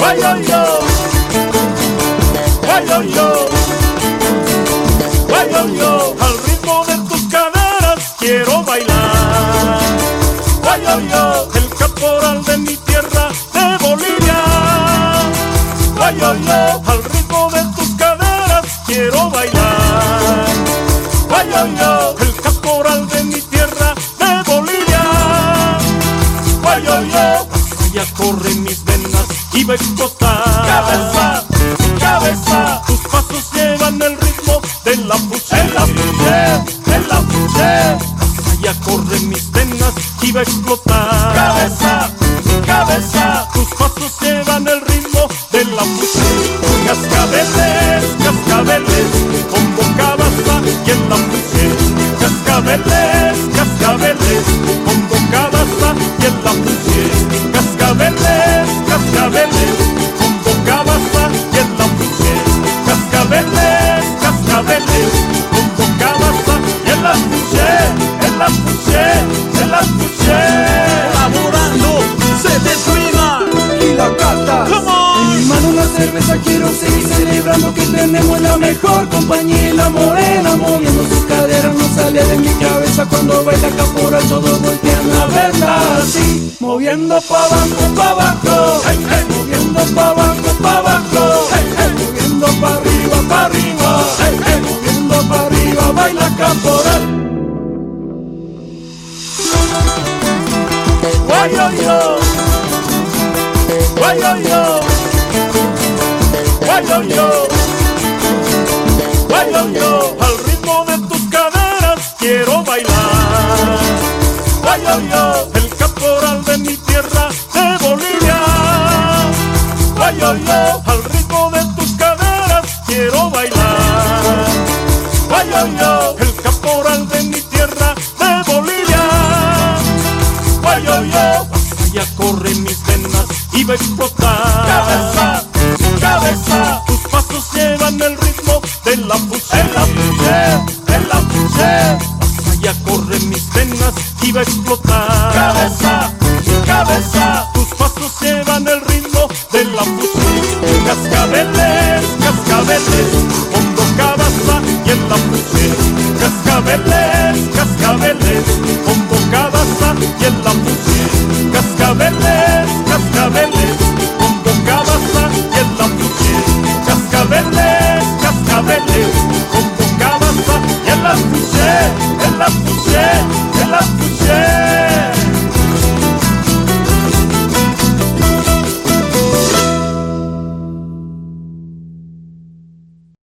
Guayo yo, guayo yo, al ritmo de tus caderas quiero bailar. Guayo yo, el caporal de mi tierra de Bolivia. Guayo yo, al ritmo de tus caderas quiero bailar. Guayo yo, el caporal de mi tierra de Bolivia. Guayo yo, allá corren mis va a explotar. Cabeza, cabeza, tus pasos llevan el ritmo de la fuche. En la fuche, en la fuche. Allá corren mis venas va a explotar. Cabeza, cabeza, tus pasos llevan el ritmo de la fuche. Cascabeles, cascabeles, tenemos la mejor compañía y la morena moviendo sus caderas no sale de mi cabeza cuando baila caporal todos voltean a verla así moviendo pa abajo pa abajo moviendo pa abajo pa abajo moviendo pa arriba pa arriba moviendo pa arriba baila caporal yo, guayo yo, yo, el caporal de mi tierra de Bolivia. Guayo yo, al ritmo de tus caderas quiero bailar. Guayo yo, el caporal de mi tierra de Bolivia. Guayo yo, allá corren mis venas y va a explotar. Cabeza, cabeza, tus pasos llevan el ritmo de la fuche. En la fuche, en la fuche, iba a explotar. Cabeza, cabeza.